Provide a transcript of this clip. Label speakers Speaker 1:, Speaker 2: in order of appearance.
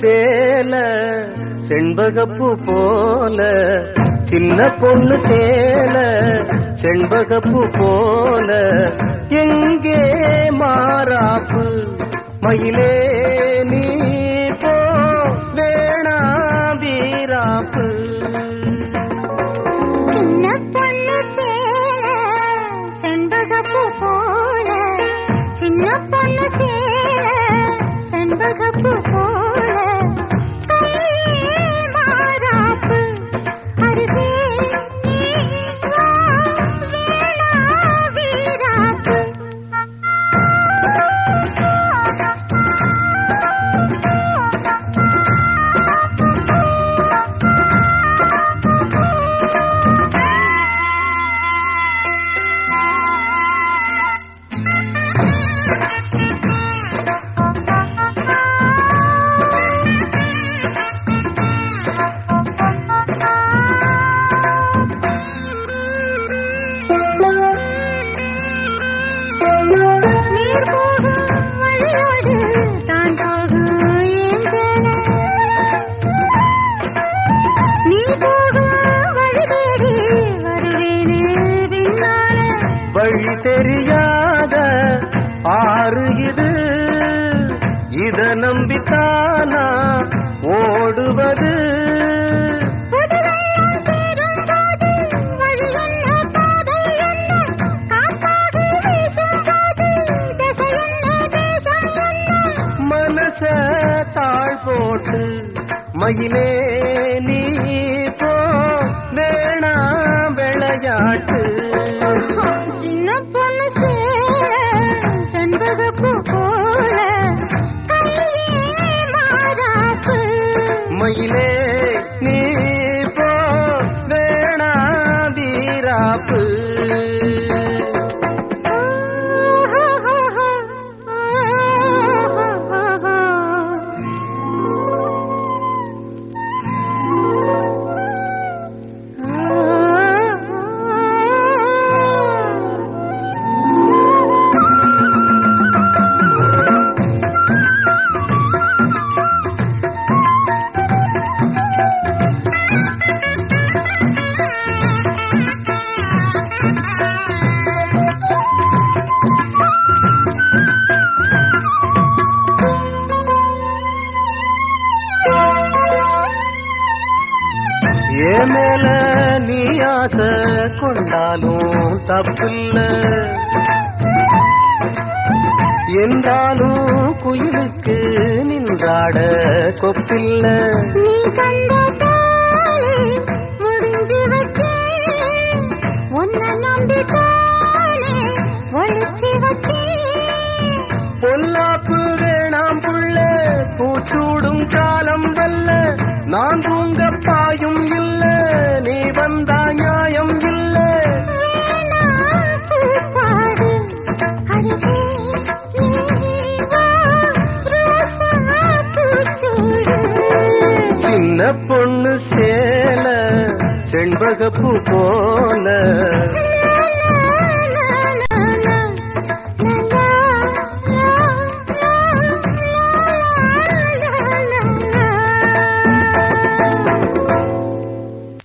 Speaker 1: சேல செண்பகப்பு போல சின்ன பொண்ணு சேல செண்பகப்பு போல. எங்கே மாறாப்பு மயிலே நீ போ வேணா வீராப்பு.
Speaker 2: சின்ன பொண்ணு சேல செண்பகப்பு போல சின்ன பொண்ணு சேல செண்பகப்பூ போல என்ன? தேசம் என்ன?
Speaker 1: மனச தாழ் போட்டு மயிலே மயிலே ஏ மேல நீ ஆசை கொண்டாலும் தப்பில்ல. என்றாலும் குயிலுக்கு நின்றாட கொப்பில்ல.
Speaker 2: நீ முடிஞ்சு வச்சேன்
Speaker 1: செண்பகப்பூ போல.